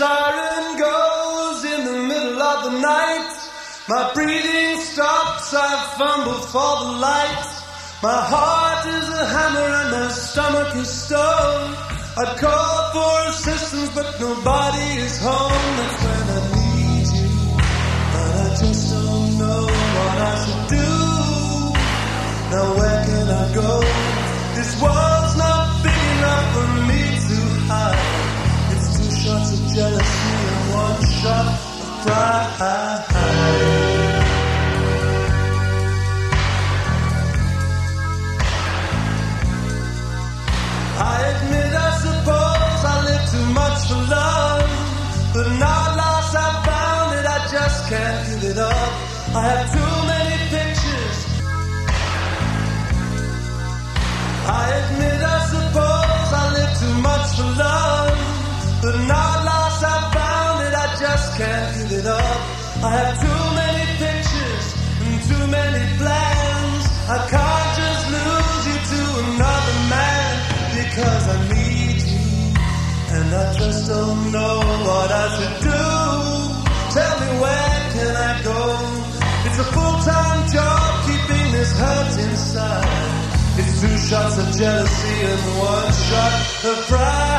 siren goes in the middle of the night, my breathing stops, I fumble for the light. My heart is a hammer and my stomach is stone. I call for assistance, but nobody is home. That's when I need you, but I just don't know what I should do. Now where can I go? This world's not big enough for me to hide. It's two shots of jealousy and one shot of pride. I admit, I suppose I live too much for love, but now at last I found it, I just can't give it up. I have too many pictures. I admit, I suppose I live too much for love, but now can't give it up. I have too many pictures and too many plans. I can't just lose you to another man because I need you, and I just don't know what I should do. Tell me where can I go? It's a full-time job keeping this hurt inside. It's two shots of jealousy and one shot of pride.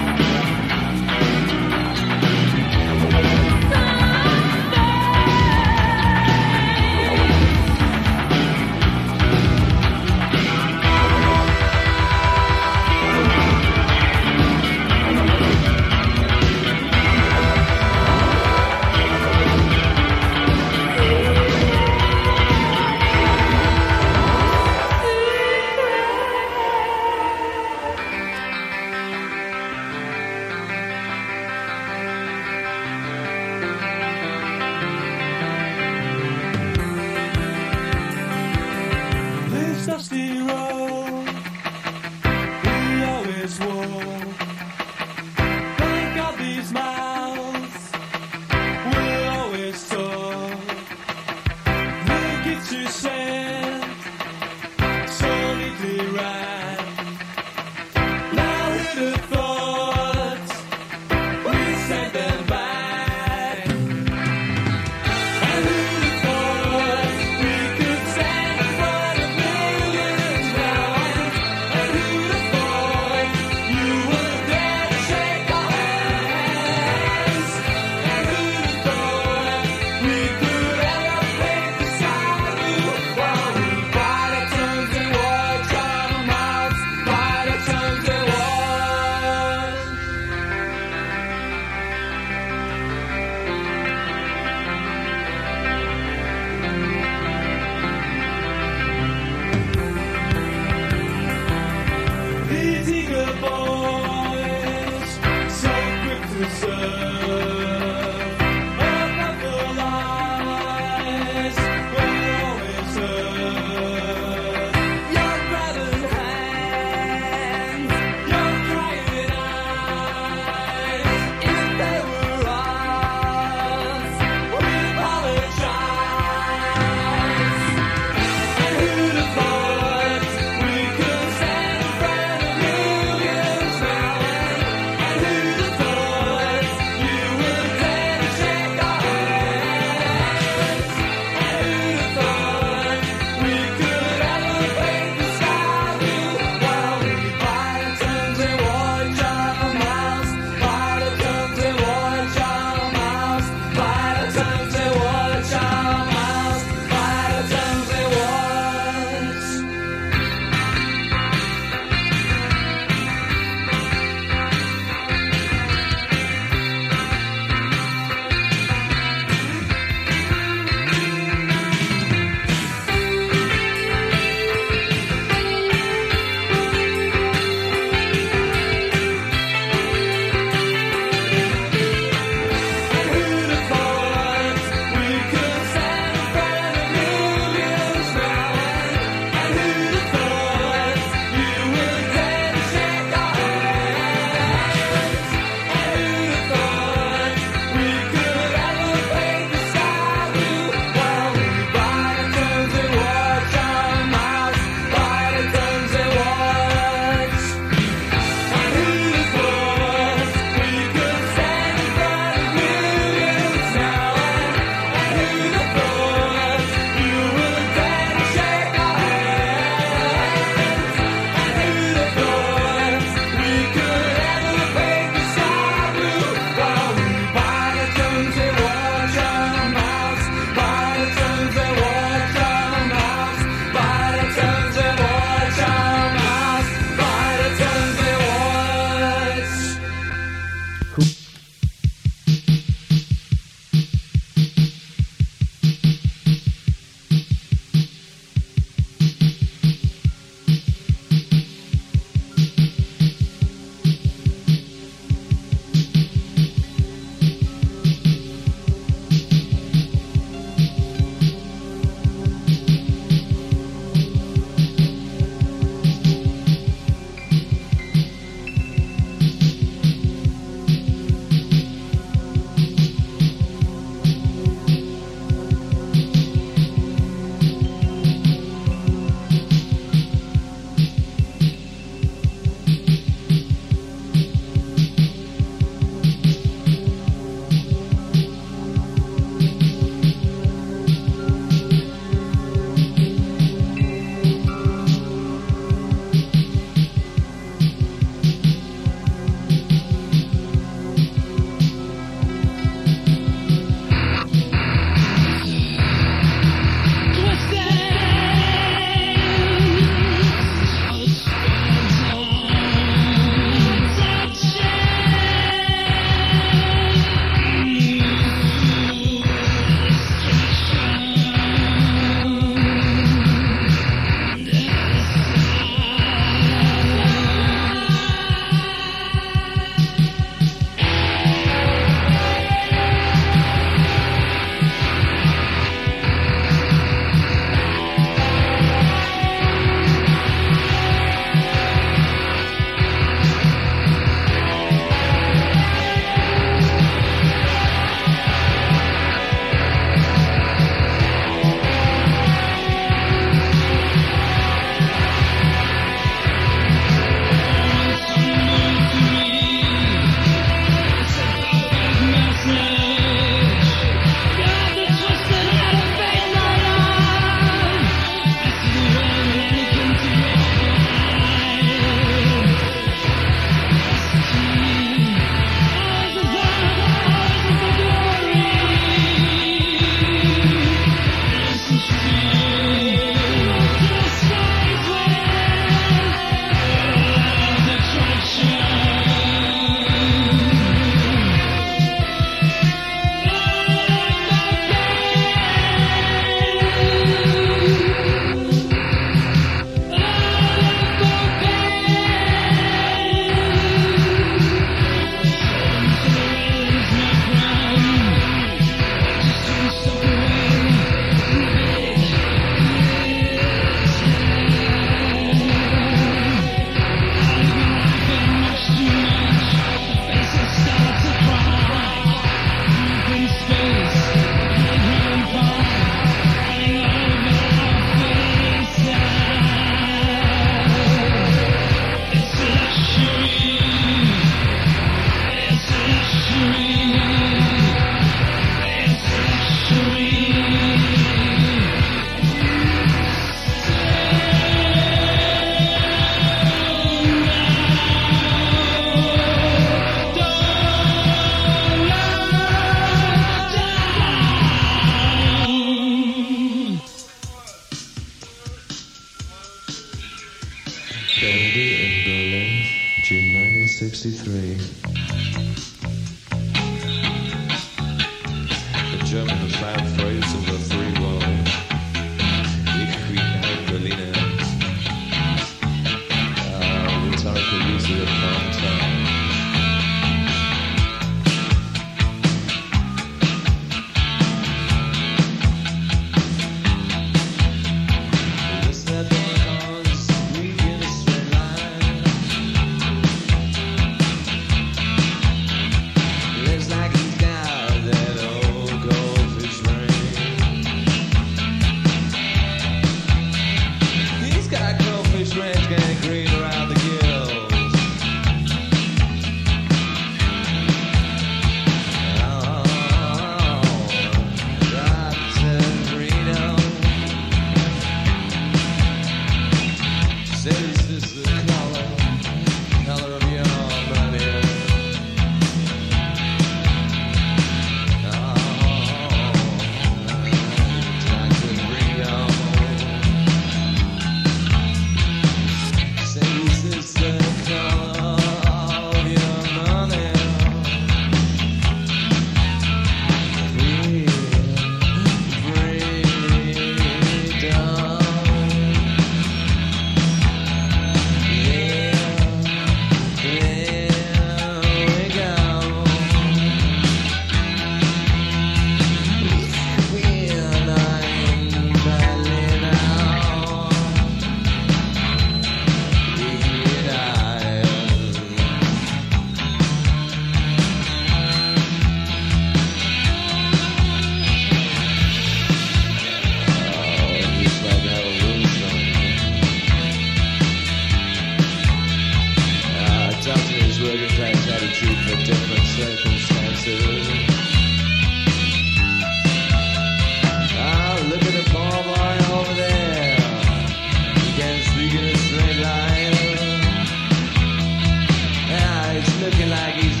it's looking like he's